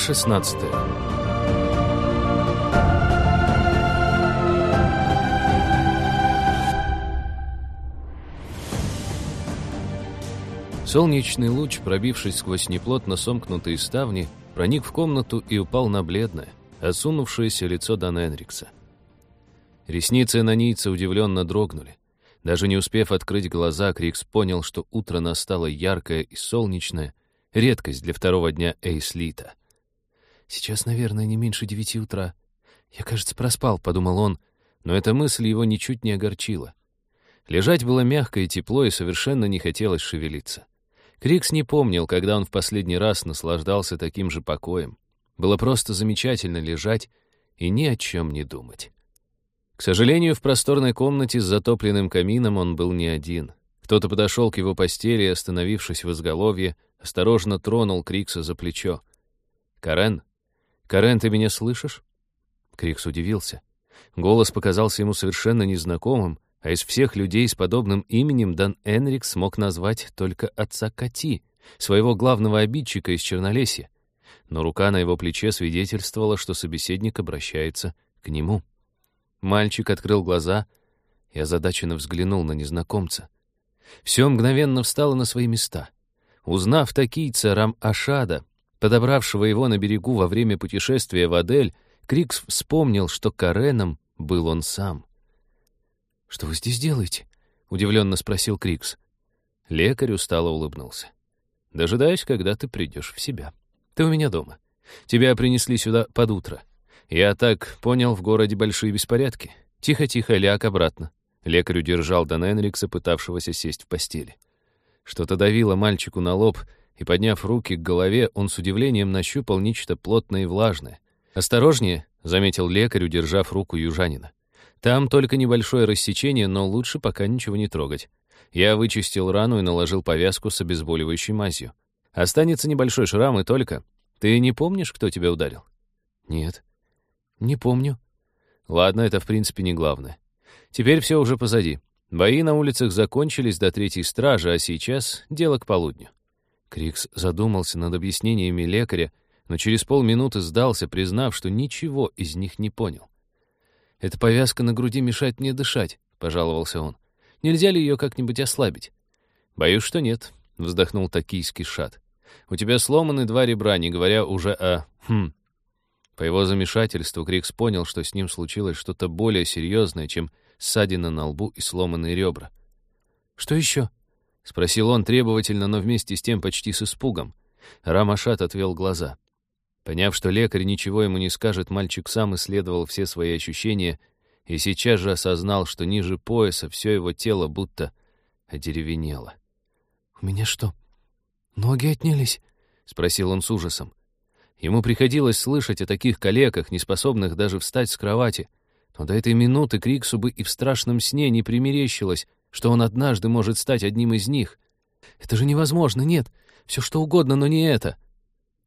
16 Солнечный луч, пробившись сквозь неплотно сомкнутые ставни, проник в комнату и упал на бледное, осунувшееся лицо Дана Энрикса. Ресницы анонийца удивленно дрогнули. Даже не успев открыть глаза, Крикс понял, что утро настало яркое и солнечное, редкость для второго дня Эйслита. «Сейчас, наверное, не меньше девяти утра. Я, кажется, проспал», — подумал он, но эта мысль его ничуть не огорчила. Лежать было мягко и тепло, и совершенно не хотелось шевелиться. Крикс не помнил, когда он в последний раз наслаждался таким же покоем. Было просто замечательно лежать и ни о чем не думать. К сожалению, в просторной комнате с затопленным камином он был не один. Кто-то подошел к его постели и, остановившись в изголовье, осторожно тронул Крикса за плечо. «Карен? Карен, ты меня слышишь?» Крикс удивился. Голос показался ему совершенно незнакомым, а из всех людей с подобным именем Дан Энрик смог назвать только отца Кати, своего главного обидчика из Чернолесья. Но рука на его плече свидетельствовала, что собеседник обращается к нему. Мальчик открыл глаза и озадаченно взглянул на незнакомца. Все мгновенно встало на свои места. Узнав такийца Рам-Ашада, подобравшего его на берегу во время путешествия в Адель, Крикс вспомнил, что Кареном был он сам. «Что вы здесь делаете?» — удивленно спросил Крикс. Лекарь устало улыбнулся. «Дожидаюсь, когда ты придешь в себя. Ты у меня дома. Тебя принесли сюда под утро. Я так понял, в городе большие беспорядки. Тихо-тихо, ляг обратно». Лекарь удержал Дан Энрикса, пытавшегося сесть в постели. Что-то давило мальчику на лоб, и, подняв руки к голове, он с удивлением нащупал нечто плотное и влажное. «Осторожнее», — заметил лекарь, удержав руку южанина. Там только небольшое рассечение, но лучше пока ничего не трогать. Я вычистил рану и наложил повязку с обезболивающей мазью. Останется небольшой шрам и только. Ты не помнишь, кто тебя ударил? Нет. Не помню. Ладно, это в принципе не главное. Теперь все уже позади. Бои на улицах закончились до третьей стражи, а сейчас дело к полудню. Крикс задумался над объяснениями лекаря, но через полминуты сдался, признав, что ничего из них не понял. «Эта повязка на груди мешает мне дышать», — пожаловался он. «Нельзя ли ее как-нибудь ослабить?» «Боюсь, что нет», — вздохнул токийский шат. «У тебя сломаны два ребра, не говоря уже о... Хм...» По его замешательству Крикс понял, что с ним случилось что-то более серьезное, чем ссадина на лбу и сломанные ребра. «Что еще?» — спросил он требовательно, но вместе с тем почти с испугом. Рамашат отвел глаза. Поняв, что лекарь ничего ему не скажет, мальчик сам исследовал все свои ощущения и сейчас же осознал, что ниже пояса все его тело будто одеревенело. «У меня что, ноги отнялись?» — спросил он с ужасом. Ему приходилось слышать о таких калеках, неспособных даже встать с кровати, но до этой минуты Криксу бы и в страшном сне не примерещилось, что он однажды может стать одним из них. «Это же невозможно, нет, все что угодно, но не это!»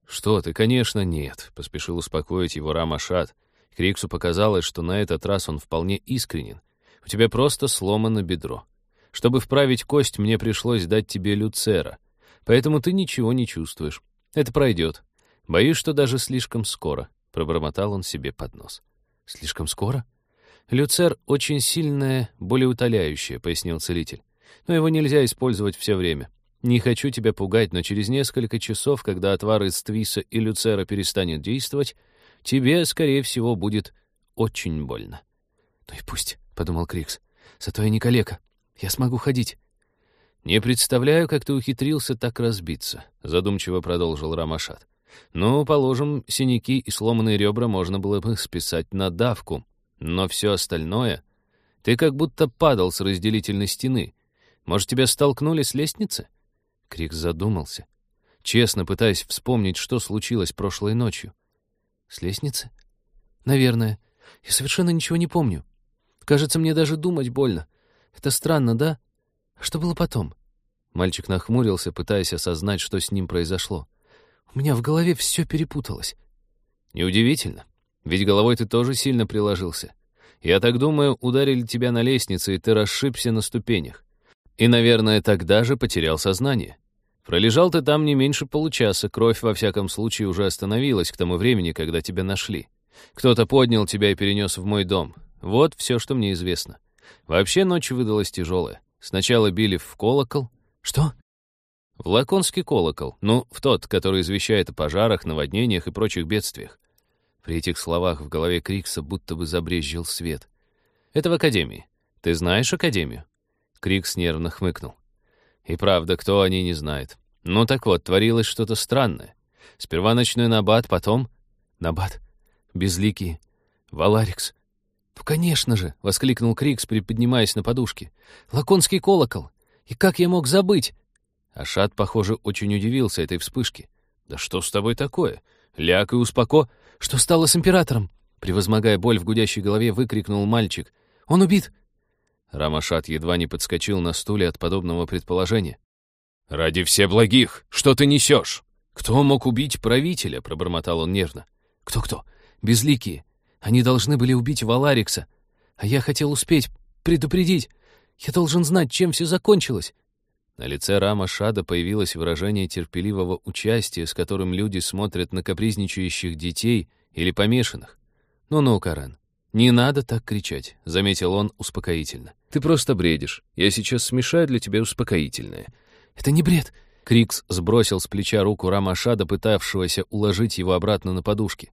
«Что ты, конечно, нет», — поспешил успокоить его Рамашат. Криксу показалось, что на этот раз он вполне искренен. «У тебя просто сломано бедро. Чтобы вправить кость, мне пришлось дать тебе люцера. Поэтому ты ничего не чувствуешь. Это пройдет. Боюсь, что даже слишком скоро», — пробормотал он себе под нос. «Слишком скоро?» «Люцер — очень сильное, болеутоляющее», — пояснил целитель. «Но его нельзя использовать все время. Не хочу тебя пугать, но через несколько часов, когда отвар из твиса и люцера перестанет действовать, тебе, скорее всего, будет очень больно. «Ну и пусть», — подумал Крикс, — «зато я не калека. Я смогу ходить». «Не представляю, как ты ухитрился так разбиться», — задумчиво продолжил Рамашат. «Ну, положим, синяки и сломанные ребра можно было бы списать на давку, но все остальное... Ты как будто падал с разделительной стены. Может, тебя столкнули с лестницы?» Крик задумался, честно пытаясь вспомнить, что случилось прошлой ночью. С лестницы? Наверное. Я совершенно ничего не помню. Кажется, мне даже думать больно. Это странно, да? А что было потом? Мальчик нахмурился, пытаясь осознать, что с ним произошло. У меня в голове все перепуталось. Неудивительно, ведь головой ты тоже сильно приложился. Я так думаю, ударили тебя на лестнице, и ты расшибся на ступенях. И, наверное, тогда же потерял сознание. Пролежал ты там не меньше получаса, кровь, во всяком случае, уже остановилась к тому времени, когда тебя нашли. Кто-то поднял тебя и перенес в мой дом. Вот все, что мне известно. Вообще ночь выдалась тяжелая. Сначала били в колокол. Что? В Лаконский колокол. Ну, в тот, который извещает о пожарах, наводнениях и прочих бедствиях. При этих словах в голове Крикса будто бы забрезжил свет. Это в Академии. Ты знаешь Академию? Крикс нервно хмыкнул. И правда, кто они, не знает. Ну так вот, творилось что-то странное. Сперва ночной набат, потом... Набат. Безликий. Валарикс. «Ну, конечно же!» — воскликнул Крикс, приподнимаясь на подушке. «Лаконский колокол! И как я мог забыть?» Ашат, похоже, очень удивился этой вспышке. «Да что с тобой такое? Ляг и успоко...» «Что стало с императором?» Превозмогая боль в гудящей голове, выкрикнул мальчик. «Он убит!» Рамашат едва не подскочил на стуле от подобного предположения. «Ради всеблагих! Что ты несешь? Кто мог убить правителя?» — пробормотал он нервно. «Кто-кто? Безликие. Они должны были убить Валарикса. А я хотел успеть, предупредить. Я должен знать, чем все закончилось». На лице Рама Шада появилось выражение терпеливого участия, с которым люди смотрят на капризничающих детей или помешанных. «Ну-ну, Карен, не надо так кричать», — заметил он успокоительно. «Ты просто бредишь. Я сейчас смешаю для тебя успокоительное». «Это не бред!» Крикс сбросил с плеча руку Рама Шада, пытавшегося уложить его обратно на подушки.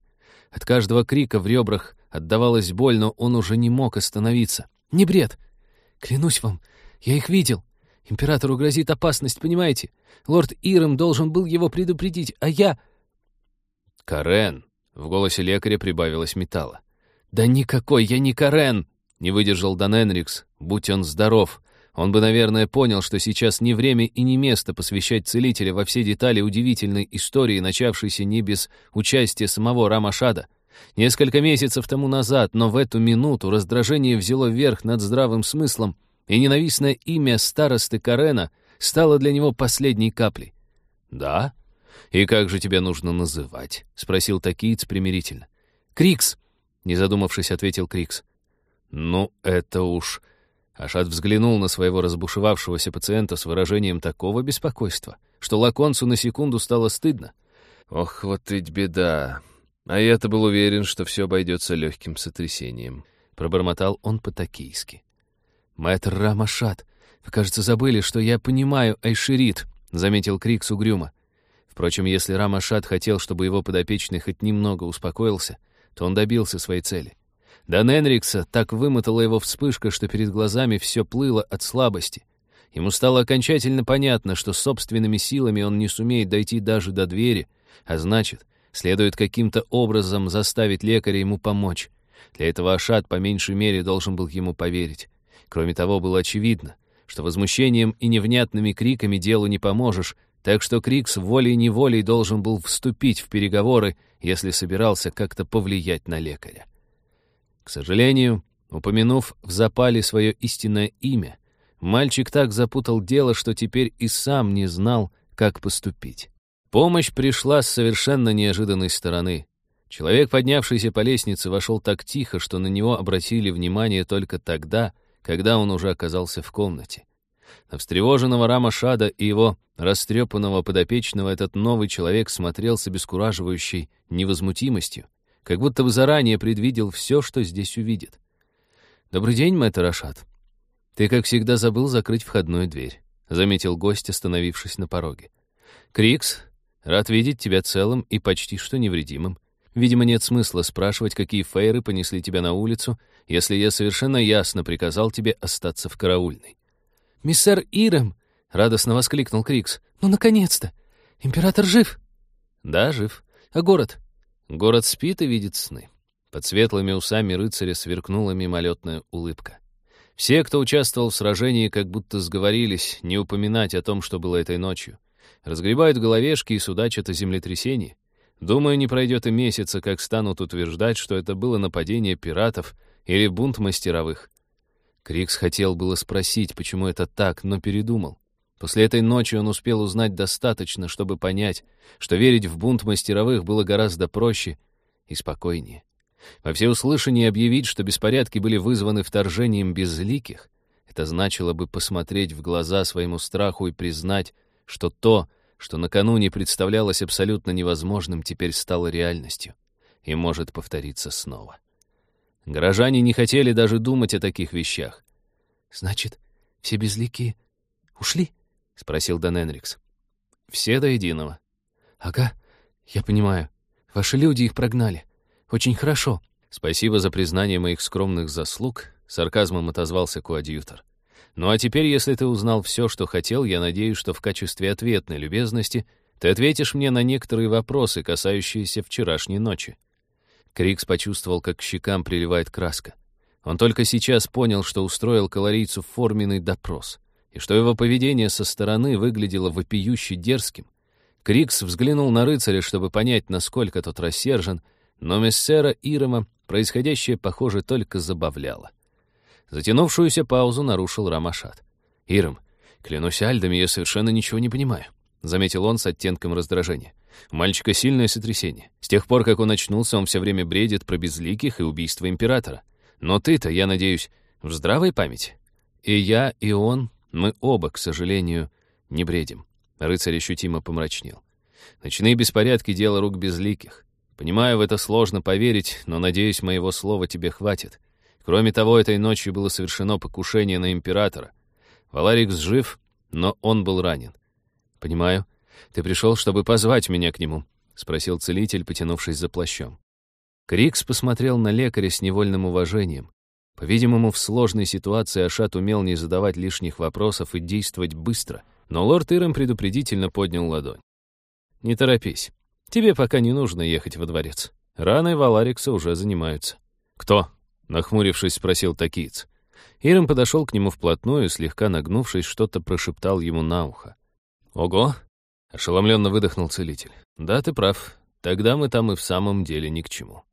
От каждого крика в ребрах отдавалась боль, но он уже не мог остановиться. «Не бред! Клянусь вам, я их видел. Императору грозит опасность, понимаете? Лорд Ирем должен был его предупредить, а я...» «Карен!» — в голосе лекаря прибавилось металла. «Да никакой я не Карен!» — не выдержал Дан Энрикс, будь он здоров. Он бы, наверное, понял, что сейчас не время и не место посвящать целителя во все детали удивительной истории, начавшейся не без участия самого Рамашада. Несколько месяцев тому назад, но в эту минуту раздражение взяло верх над здравым смыслом — и ненавистное имя старосты Карена стало для него последней каплей. «Да? И как же тебя нужно называть?» — спросил Такиец примирительно. «Крикс!» — не задумавшись, ответил Крикс. «Ну, это уж...» Ашат взглянул на своего разбушевавшегося пациента с выражением такого беспокойства, что Лаконцу на секунду стало стыдно. «Ох, вот ведь беда! А я-то был уверен, что все обойдется легким сотрясением», — пробормотал он по-токийски. «Мэтр Рамашат, вы, кажется, забыли, что я понимаю Айширит», — заметил Крикс угрюмо. Впрочем, если Рамашат хотел, чтобы его подопечный хоть немного успокоился, то он добился своей цели. Да Энрикса так вымотала его вспышка, что перед глазами все плыло от слабости. Ему стало окончательно понятно, что собственными силами он не сумеет дойти даже до двери, а значит, следует каким-то образом заставить лекаря ему помочь. Для этого Ашат по меньшей мере должен был ему поверить. Кроме того, было очевидно, что возмущением и невнятными криками делу не поможешь, так что Крикс волей-неволей должен был вступить в переговоры, если собирался как-то повлиять на лекаря. К сожалению, упомянув в запале свое истинное имя, мальчик так запутал дело, что теперь и сам не знал, как поступить. Помощь пришла с совершенно неожиданной стороны. Человек, поднявшийся по лестнице, вошел так тихо, что на него обратили внимание только тогда, когда он уже оказался в комнате. На встревоженного Рама Шада и его растрепанного подопечного этот новый человек смотрел с обескураживающей невозмутимостью, как будто бы заранее предвидел все, что здесь увидит. «Добрый день, мэтр Ашад. Ты, как всегда, забыл закрыть входную дверь», — заметил гость, остановившись на пороге. «Крикс, рад видеть тебя целым и почти что невредимым. Видимо, нет смысла спрашивать, какие фейры понесли тебя на улицу, если я совершенно ясно приказал тебе остаться в караульной». «Миссер Ирем!» — радостно воскликнул Крикс. «Ну, наконец-то! Император жив?» «Да, жив. А город?» «Город спит и видит сны». Под светлыми усами рыцаря сверкнула мимолетная улыбка. Все, кто участвовал в сражении, как будто сговорились не упоминать о том, что было этой ночью. Разгребают головешки и судачат о землетрясении. Думаю, не пройдет и месяца, как станут утверждать, что это было нападение пиратов или бунт мастеровых. Крикс хотел было спросить, почему это так, но передумал. После этой ночи он успел узнать достаточно, чтобы понять, что верить в бунт мастеровых было гораздо проще и спокойнее. Во всеуслышание объявить, что беспорядки были вызваны вторжением безликих, это значило бы посмотреть в глаза своему страху и признать, что то, что накануне представлялось абсолютно невозможным, теперь стало реальностью и может повториться снова. Горожане не хотели даже думать о таких вещах. «Значит, все безликие ушли?» — спросил Дэн Энрикс. «Все до единого». «Ага, я понимаю. Ваши люди их прогнали. Очень хорошо». «Спасибо за признание моих скромных заслуг», — сарказмом отозвался коадьютор. «Ну а теперь, если ты узнал все, что хотел, я надеюсь, что в качестве ответной любезности ты ответишь мне на некоторые вопросы, касающиеся вчерашней ночи». Крикс почувствовал, как к щекам приливает краска. Он только сейчас понял, что устроил калорийцу форменный допрос, и что его поведение со стороны выглядело вопиюще дерзким. Крикс взглянул на рыцаря, чтобы понять, насколько тот рассержен, но мессера Ирома происходящее, похоже, только забавляло. Затянувшуюся паузу нарушил Рамашат. «Иром, клянусь альдами, я совершенно ничего не понимаю», — заметил он с оттенком раздражения. «У мальчика сильное сотрясение. С тех пор, как он очнулся, он все время бредит про безликих и убийство императора. Но ты-то, я надеюсь, в здравой памяти? И я, и он, мы оба, к сожалению, не бредим». Рыцарь ощутимо помрачнел. «Ночные беспорядки — дело рук безликих. Понимаю, в это сложно поверить, но, надеюсь, моего слова тебе хватит. Кроме того, этой ночью было совершено покушение на императора. Валарикс жив, но он был ранен. Понимаю. Ты пришел, чтобы позвать меня к нему, спросил целитель, потянувшись за плащом. Крикс посмотрел на лекаря с невольным уважением. По-видимому, в сложной ситуации Ашат умел не задавать лишних вопросов и действовать быстро, но лорд Ирем предупредительно поднял ладонь. «Не торопись. Тебе пока не нужно ехать во дворец. Раной Валарикса уже занимаются». «Кто?» — нахмурившись, спросил Такиц. Ирем подошел к нему вплотную, слегка нагнувшись, что-то прошептал ему на ухо. «Ого!» — ошеломленно выдохнул целитель. «Да, ты прав. Тогда мы там и в самом деле ни к чему.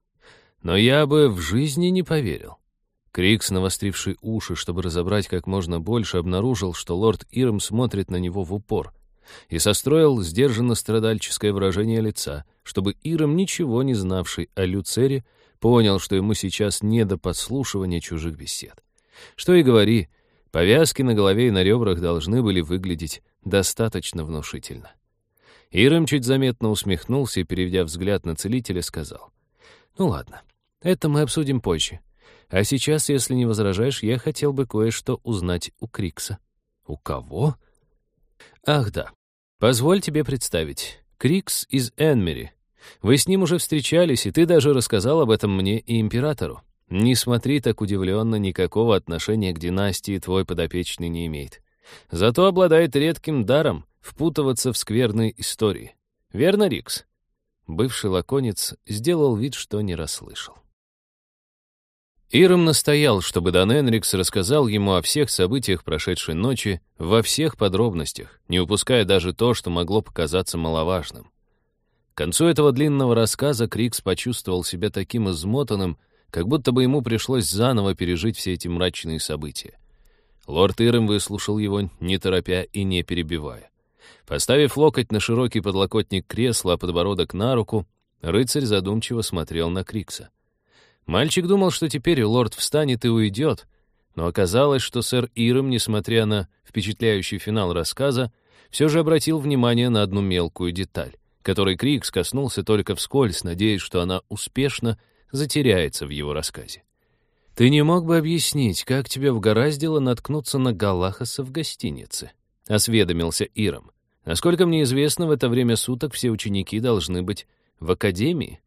Но я бы в жизни не поверил». Крикс, навостривший уши, чтобы разобрать как можно больше, обнаружил, что лорд Ирм смотрит на него в упор и состроил сдержанно-страдальческое выражение лица, чтобы Иром, ничего не знавший о Люцере, понял, что ему сейчас не до подслушивания чужих бесед. Что и говори, повязки на голове и на ребрах должны были выглядеть достаточно внушительно. Иром чуть заметно усмехнулся и, переведя взгляд на целителя, сказал, «Ну ладно, это мы обсудим позже. А сейчас, если не возражаешь, я хотел бы кое-что узнать у Крикса». «У кого?» «Ах да, Позволь тебе представить. Крикс из Энмери. Вы с ним уже встречались, и ты даже рассказал об этом мне и императору. Не смотри так удивленно, никакого отношения к династии твой подопечный не имеет. Зато обладает редким даром впутываться в скверные истории. Верно, Рикс?» Бывший лаконец сделал вид, что не расслышал. Иром настоял, чтобы Дан Энрикс рассказал ему о всех событиях прошедшей ночи во всех подробностях, не упуская даже то, что могло показаться маловажным. К концу этого длинного рассказа Крикс почувствовал себя таким измотанным, как будто бы ему пришлось заново пережить все эти мрачные события. Лорд Ирем выслушал его, не торопя и не перебивая. Поставив локоть на широкий подлокотник кресла, а подбородок на руку, рыцарь задумчиво смотрел на Крикса. Мальчик думал, что теперь лорд встанет и уйдет, но оказалось, что сэр Иром, несмотря на впечатляющий финал рассказа, все же обратил внимание на одну мелкую деталь, которой Крикс коснулся только вскользь, надеясь, что она успешно затеряется в его рассказе. «Ты не мог бы объяснить, как тебя вгораздило наткнуться на Галахаса в гостинице?» — осведомился Иром. «Насколько мне известно, в это время суток все ученики должны быть в академии».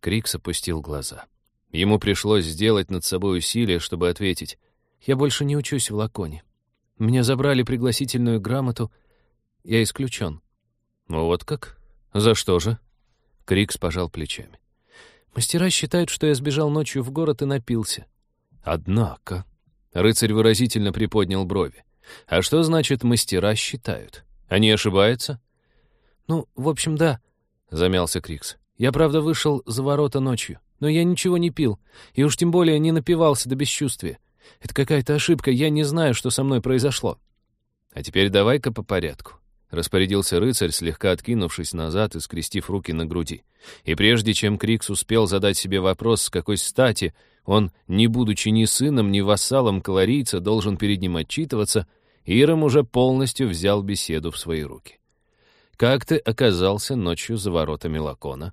Крикс опустил глаза. Ему пришлось сделать над собой усилие, чтобы ответить. «Я больше не учусь в Лаконе. Меня забрали пригласительную грамоту. Я исключен». «Ну «Вот как? За что же?» Крикс пожал плечами. «Мастера считают, что я сбежал ночью в город и напился». «Однако...» Рыцарь выразительно приподнял брови. «А что значит «мастера считают»? Они ошибаются?» «Ну, в общем, да», — замялся Крикс. Я, правда, вышел за ворота ночью, но я ничего не пил, и уж тем более не напивался до бесчувствия. Это какая-то ошибка, я не знаю, что со мной произошло. А теперь давай-ка по порядку. Распорядился рыцарь, слегка откинувшись назад и скрестив руки на груди. И прежде чем Крикс успел задать себе вопрос, с какой стати он, не будучи ни сыном, ни вассалом колорийца, должен перед ним отчитываться, Иром уже полностью взял беседу в свои руки. как ты оказался ночью за воротами Лакона?»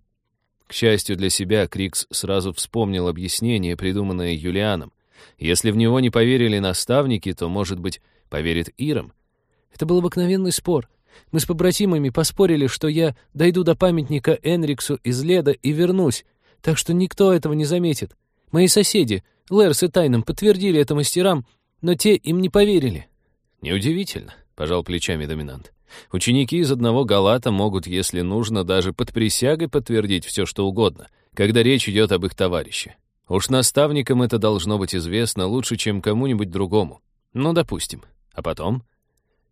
К счастью для себя, Крикс сразу вспомнил объяснение, придуманное Юлианом. Если в него не поверили наставники, то, может быть, поверит Ирам. Это был обыкновенный спор. Мы с побратимами поспорили, что я дойду до памятника Энриксу из Леда и вернусь, так что никто этого не заметит. Мои соседи, Лерс и Тайном, подтвердили это мастерам, но те им не поверили. Неудивительно, пожал плечами доминант. Ученики из одного галата могут, если нужно, даже под присягой подтвердить все, что угодно, когда речь идет об их товарище. Уж наставникам это должно быть известно лучше, чем кому-нибудь другому. Ну, допустим. А потом?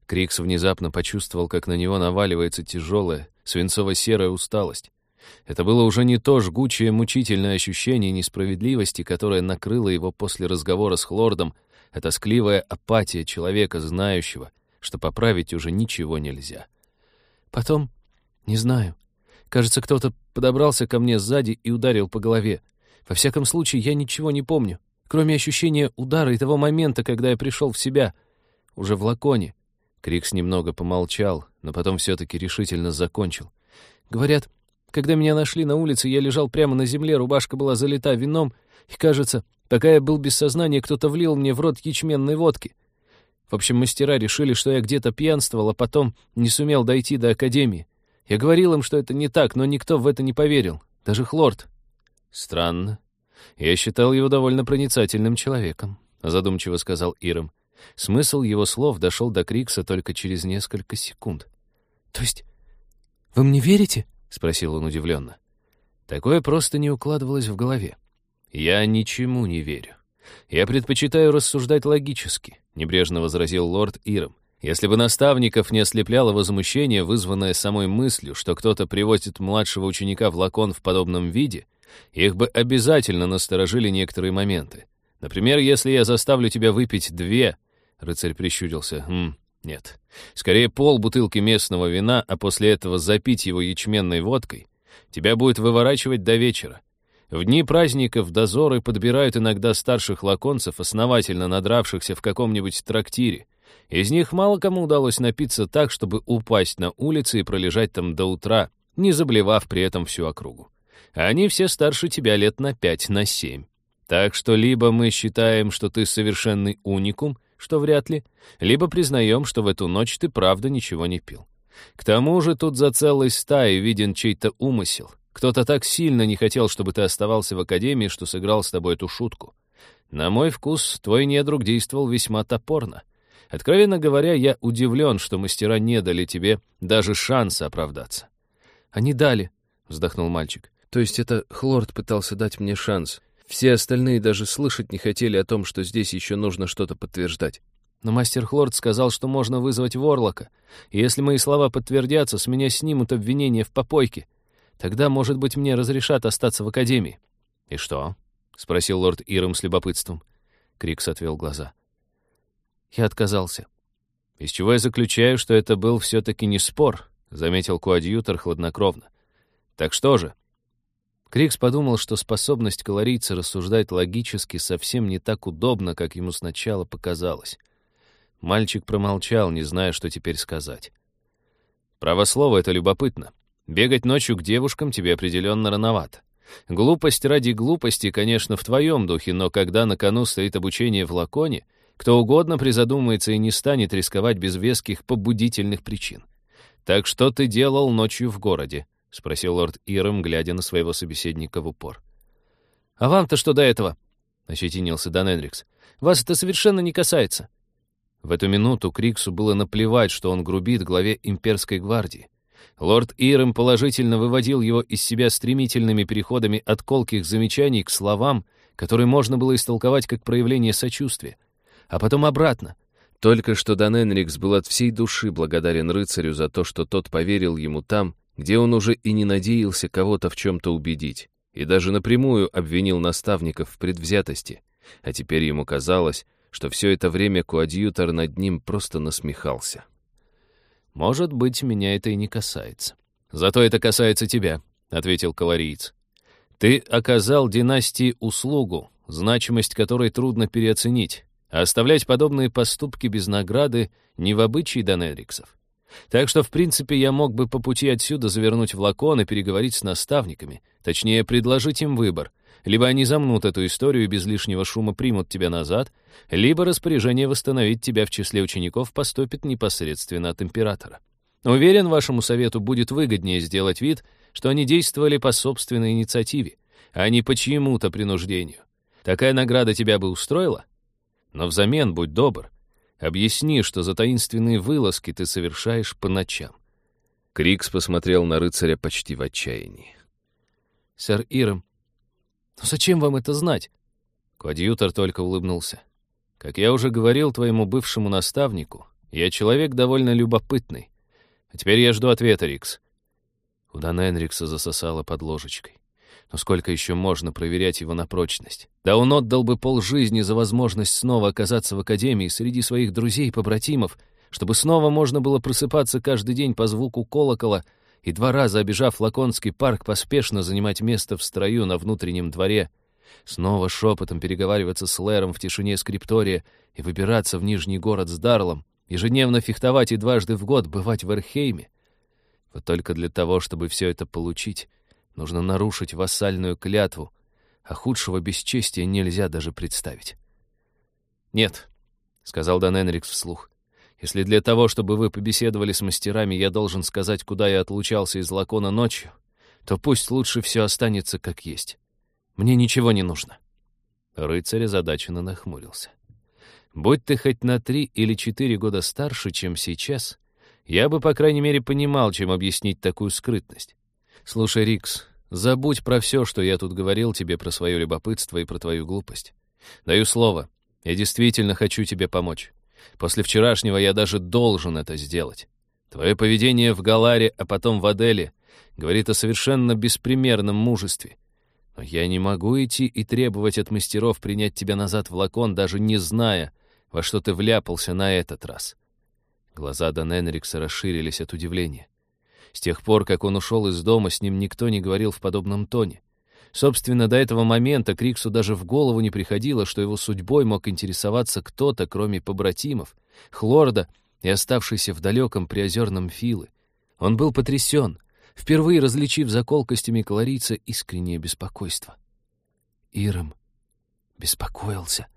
Крикс внезапно почувствовал, как на него наваливается тяжелая, свинцово-серая усталость. Это было уже не то жгучее, мучительное ощущение несправедливости, которое накрыло его после разговора с Хлордом, а тоскливая апатия человека, знающего, что поправить уже ничего нельзя. Потом, не знаю, кажется, кто-то подобрался ко мне сзади и ударил по голове. Во всяком случае, я ничего не помню, кроме ощущения удара и того момента, когда я пришел в себя, уже в лаконе. Крикс немного помолчал, но потом все-таки решительно закончил. Говорят, когда меня нашли на улице, я лежал прямо на земле, рубашка была залита вином, и, кажется, пока я был без сознания, кто-то влил мне в рот ячменной водки. В общем, мастера решили, что я где-то пьянствовал, а потом не сумел дойти до академии. Я говорил им, что это не так, но никто в это не поверил. Даже Хлорд. «Странно. Я считал его довольно проницательным человеком», — задумчиво сказал Ирам. Смысл его слов дошел до Крикса только через несколько секунд. «То есть вы мне верите?» — спросил он удивленно. Такое просто не укладывалось в голове. «Я ничему не верю. Я предпочитаю рассуждать логически», — небрежно возразил лорд Ирам. Если бы наставников не ослепляло возмущение, вызванное самой мыслью, что кто-то приводит младшего ученика в лакон в подобном виде, их бы обязательно насторожили некоторые моменты. Например, если я заставлю тебя выпить две... Рыцарь прищурился. Хм, нет. Скорее пол бутылки местного вина, а после этого запить его ячменной водкой. Тебя будет выворачивать до вечера. В дни праздников дозоры подбирают иногда старших лаконцев, основательно надравшихся в каком-нибудь трактире. Из них мало кому удалось напиться так, чтобы упасть на улице и пролежать там до утра, не заблевав при этом всю округу. Они все старше тебя лет на пять, на семь. Так что либо мы считаем, что ты совершенный уникум, что вряд ли, либо признаем, что в эту ночь ты правда ничего не пил. К тому же тут за целой стаей виден чей-то умысел. Кто-то так сильно не хотел, чтобы ты оставался в академии, что сыграл с тобой эту шутку. На мой вкус, твой недруг действовал весьма топорно. Откровенно говоря, я удивлен, что мастера не дали тебе даже шанса оправдаться. «Они дали», — вздохнул мальчик. То есть это Хлорд пытался дать мне шанс. Все остальные даже слышать не хотели о том, что здесь еще нужно что-то подтверждать. Но мастер Хлорд сказал, что можно вызвать Ворлока. И если мои слова подтвердятся, с меня снимут обвинение в попойке. Тогда, может быть, мне разрешат остаться в академии. «И что?» — спросил лорд Иром с любопытством. Крикс отвел глаза. «Я отказался». «Из чего я заключаю, что это был все-таки не спор», — заметил коадьютор хладнокровно. «Так что же?» Крикс подумал, что способность калорийца рассуждать логически совсем не так удобно, как ему сначала показалось. Мальчик промолчал, не зная, что теперь сказать. «Право слово, это любопытно. Бегать ночью к девушкам тебе определенно рановато. Глупость ради глупости, конечно, в твоем духе, но когда на кону стоит обучение в лаконе, кто угодно призадумается и не станет рисковать без веских побудительных причин. Так что ты делал ночью в городе? — спросил лорд Иром, глядя на своего собеседника в упор. «А вам-то что до этого?» — ощетинился Дан Эндрикс. «Вас это совершенно не касается». В эту минуту Криксу было наплевать, что он грубит главе имперской гвардии. Лорд Ирем положительно выводил его из себя стремительными переходами от колких замечаний к словам, которые можно было истолковать как проявление сочувствия, а потом обратно. Только что Дан Энрикс был от всей души благодарен рыцарю за то, что тот поверил ему там, где он уже и не надеялся кого-то в чем-то убедить, и даже напрямую обвинил наставников в предвзятости, а теперь ему казалось, что все это время коадьютор над ним просто насмехался. «Может быть, меня это и не касается». «Зато это касается тебя», — ответил калориец. «Ты оказал династии услугу, значимость которой трудно переоценить, а оставлять подобные поступки без награды не в обычае Данериксов. Так что, в принципе, я мог бы по пути отсюда завернуть в лакон и переговорить с наставниками. Точнее, предложить им выбор. Либо они замнут эту историю и без лишнего шума примут тебя назад, либо распоряжение восстановить тебя в числе учеников поступит непосредственно от императора. Уверен, вашему совету будет выгоднее сделать вид, что они действовали по собственной инициативе, а не по чьему-то принуждению. Такая награда тебя бы устроила? Но взамен будь добр. Объясни, что за таинственные вылазки ты совершаешь по ночам. Крикс посмотрел на рыцаря почти в отчаянии. «Сэр Ирам, но зачем вам это знать?» Коадьютор только улыбнулся. «Как я уже говорил твоему бывшему наставнику, я человек довольно любопытный. А теперь я жду ответа, Рикс». У Дана Энрикса засосало под ложечкой. Но сколько еще можно проверять его на прочность? Да он отдал бы полжизни за возможность снова оказаться в академии среди своих друзей-побратимов, чтобы снова можно было просыпаться каждый день по звуку колокола и два раза, обижав Лаконский парк, поспешно занимать место в строю на внутреннем дворе, снова шепотом переговариваться с Лэром в тишине скриптория и выбираться в Нижний город с Дарлом, ежедневно фехтовать и дважды в год бывать в Эрхейме. Вот только для того, чтобы все это получить, Нужно нарушить вассальную клятву, а худшего бесчестия нельзя даже представить. «Нет», — сказал Дан Энрикс вслух, «если для того, чтобы вы побеседовали с мастерами, я должен сказать, куда я отлучался из Лакона ночью, то пусть лучше все останется как есть. Мне ничего не нужно». Рыцарь озадаченно нахмурился. «Будь ты хоть на три или четыре года старше, чем сейчас, я бы, по крайней мере, понимал, чем объяснить такую скрытность. «Слушай, Рикс, забудь про все, что я тут говорил тебе про свое любопытство и про твою глупость. Даю слово, я действительно хочу тебе помочь. После вчерашнего я даже должен это сделать. Твое поведение в Галаре, а потом в Аделе, говорит о совершенно беспримерном мужестве. Но я не могу идти и требовать от мастеров принять тебя назад в лакон, даже не зная, во что ты вляпался на этот раз». Глаза Дан Энрикса расширились от удивления. С тех пор, как он ушел из дома, с ним никто не говорил в подобном тоне. Собственно, до этого момента Криксу даже в голову не приходило, что его судьбой мог интересоваться кто-то, кроме побратимов, Хлорда и оставшийся в далеком приозерном Филы. Он был потрясен, впервые различив за колкостями колорийца искреннее беспокойство. Иром беспокоился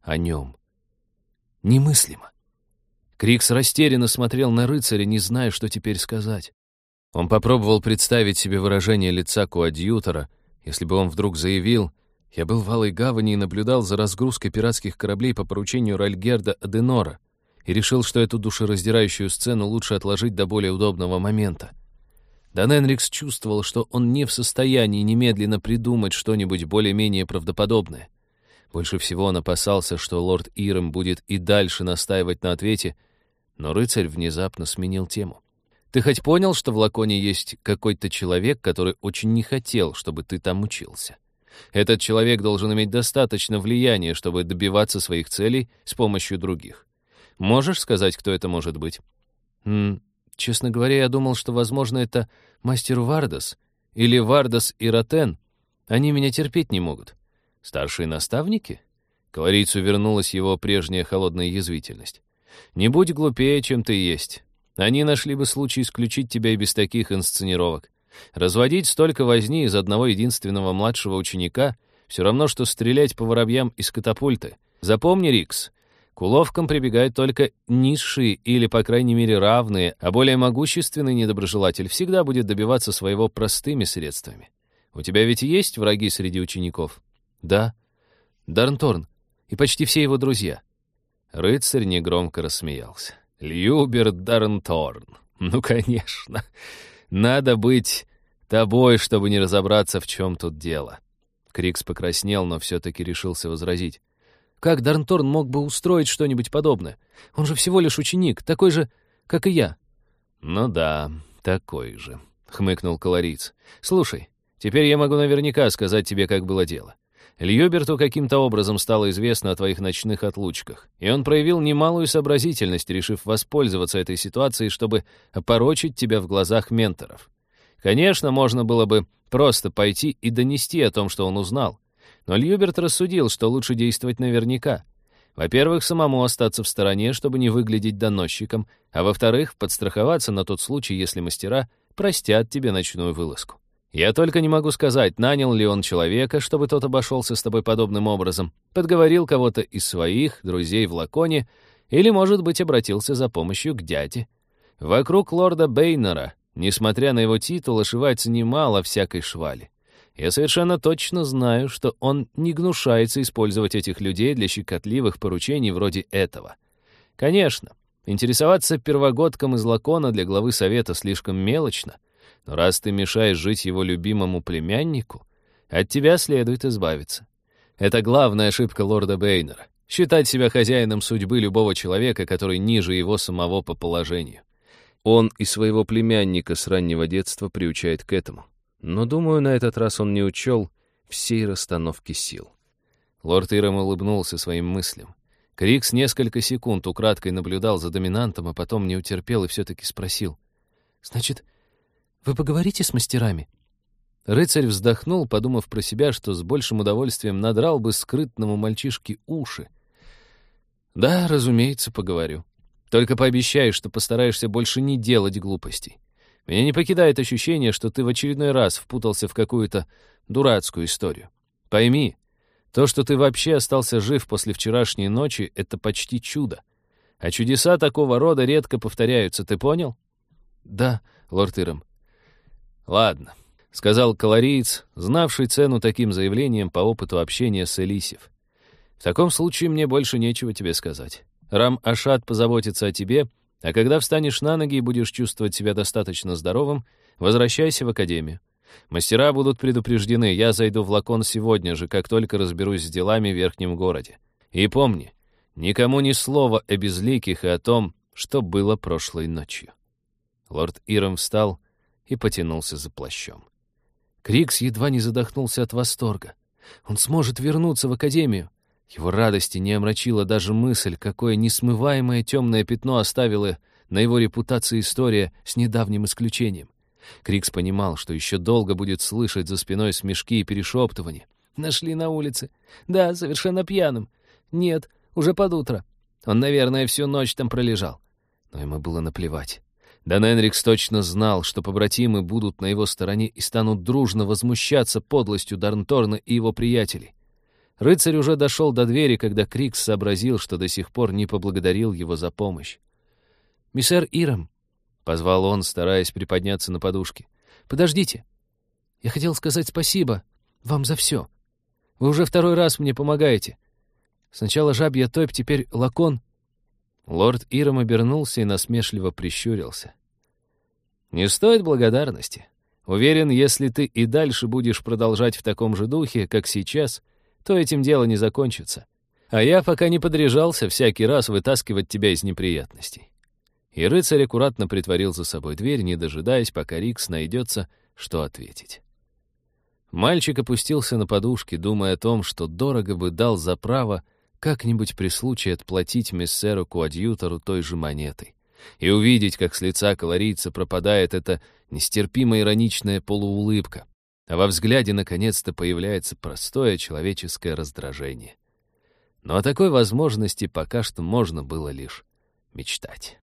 о нем. Немыслимо. Крикс растерянно смотрел на рыцаря, не зная, что теперь сказать. Он попробовал представить себе выражение лица коадьютора, если бы он вдруг заявил «Я был в Алой Гавани и наблюдал за разгрузкой пиратских кораблей по поручению Ральгерда Аденора и решил, что эту душераздирающую сцену лучше отложить до более удобного момента». Дан Энрикс чувствовал, что он не в состоянии немедленно придумать что-нибудь более-менее правдоподобное. Больше всего он опасался, что лорд Ирем будет и дальше настаивать на ответе, но рыцарь внезапно сменил тему. Ты хоть понял, что в Лаконе есть какой-то человек, который очень не хотел, чтобы ты там учился? Этот человек должен иметь достаточно влияния, чтобы добиваться своих целей с помощью других. Можешь сказать, кто это может быть? М -м, честно говоря, я думал, что, возможно, это мастер Вардас или Вардас и Ротен. Они меня терпеть не могут. Старшие наставники? К Ларицу вернулась его прежняя холодная язвительность. «Не будь глупее, чем ты есть. Они нашли бы случай исключить тебя и без таких инсценировок. Разводить столько возни из одного единственного младшего ученика все равно, что стрелять по воробьям из катапульты. Запомни, Рикс, к уловкам прибегают только низшие или, по крайней мере, равные, а более могущественный недоброжелатель всегда будет добиваться своего простыми средствами. У тебя ведь есть враги среди учеников? Да. Дарнторн и почти все его друзья. Рыцарь негромко рассмеялся. Льюберт Дарнторн. Ну, конечно. Надо быть тобой, чтобы не разобраться, в чем тут дело. Крикс покраснел, но все-таки решился возразить. Как Дарнторн мог бы устроить что-нибудь подобное? Он же всего лишь ученик, такой же, как и я. Ну да, такой же, хмыкнул колориц. Слушай, теперь я могу наверняка сказать тебе, как было дело. Льюберту каким-то образом стало известно о твоих ночных отлучках, и он проявил немалую сообразительность, решив воспользоваться этой ситуацией, чтобы опорочить тебя в глазах менторов. Конечно, можно было бы просто пойти и донести о том, что он узнал, но Льюберт рассудил, что лучше действовать наверняка. Во-первых, самому остаться в стороне, чтобы не выглядеть доносчиком, а во-вторых, подстраховаться на тот случай, если мастера простят тебе ночную вылазку. Я только не могу сказать, нанял ли он человека, чтобы тот обошелся с тобой подобным образом, подговорил кого-то из своих друзей в Лаконе или, может быть, обратился за помощью к дяде. Вокруг лорда Бейнера, несмотря на его титул, ошивается немало всякой швали. Я совершенно точно знаю, что он не гнушается использовать этих людей для щекотливых поручений вроде этого. Конечно, интересоваться первогодком из Лакона для главы совета слишком мелочно, но раз ты мешаешь жить его любимому племяннику, от тебя следует избавиться. Это главная ошибка лорда Бейнера — считать себя хозяином судьбы любого человека, который ниже его самого по положению. Он и своего племянника с раннего детства приучает к этому. Но, думаю, на этот раз он не учел всей расстановки сил. Лорд Ирам улыбнулся своим мыслям. Крикс несколько секунд украдкой наблюдал за доминантом, а потом не утерпел и все-таки спросил. «Значит, вы поговорите с мастерами?» Рыцарь вздохнул, подумав про себя, что с большим удовольствием надрал бы скрытному мальчишке уши. «Да, разумеется, поговорю. Только пообещай, что постараешься больше не делать глупостей. Меня не покидает ощущение, что ты в очередной раз впутался в какую-то дурацкую историю. Пойми, то, что ты вообще остался жив после вчерашней ночи, это почти чудо. А чудеса такого рода редко повторяются, ты понял? Да, лорд Ирам. Ладно, — сказал колориец, знавший цену таким заявлениям по опыту общения с Элисев. В таком случае мне больше нечего тебе сказать. Рам Ашат позаботится о тебе — а когда встанешь на ноги и будешь чувствовать себя достаточно здоровым, возвращайся в академию. Мастера будут предупреждены, я зайду в Лакон сегодня же, как только разберусь с делами в Верхнем городе. И помни, никому ни слова о безликих и о том, что было прошлой ночью. Лорд Иром встал и потянулся за плащом. Крикс едва не задохнулся от восторга. Он сможет вернуться в академию. Его радости не омрачила даже мысль, какое несмываемое темное пятно оставила на его репутации история с недавним исключением. Крикс понимал, что еще долго будет слышать за спиной смешки и перешептывания. «Нашли на улице. Да, совершенно пьяным. Нет, уже под утро. Он, наверное, всю ночь там пролежал». Но ему было наплевать. Дан Энрикс точно знал, что побратимы будут на его стороне и станут дружно возмущаться подлостью Дарнторна и его приятелей. Рыцарь уже дошел до двери, когда Крикс сообразил, что до сих пор не поблагодарил его за помощь. «Миссер Ирам», — позвал он, стараясь приподняться на подушке, — «подождите. Я хотел сказать спасибо вам за все. Вы уже второй раз мне помогаете. Сначала жабья топь, теперь лакон». Лорд Ирам обернулся и насмешливо прищурился. «Не стоит благодарности. Уверен, если ты и дальше будешь продолжать в таком же духе, как сейчас, — то этим дело не закончится. А я пока не подряжался всякий раз вытаскивать тебя из неприятностей. И рыцарь аккуратно притворил за собой дверь, не дожидаясь, пока Рикс найдется, что ответить. Мальчик опустился на подушки, думая о том, что дорого бы дал за право как-нибудь при случае отплатить миссеру-куадьютору той же монетой и увидеть, как с лица колорийца пропадает эта нестерпимо ироничная полуулыбка а во взгляде наконец-то появляется простое человеческое раздражение. Но о такой возможности пока что можно было лишь мечтать.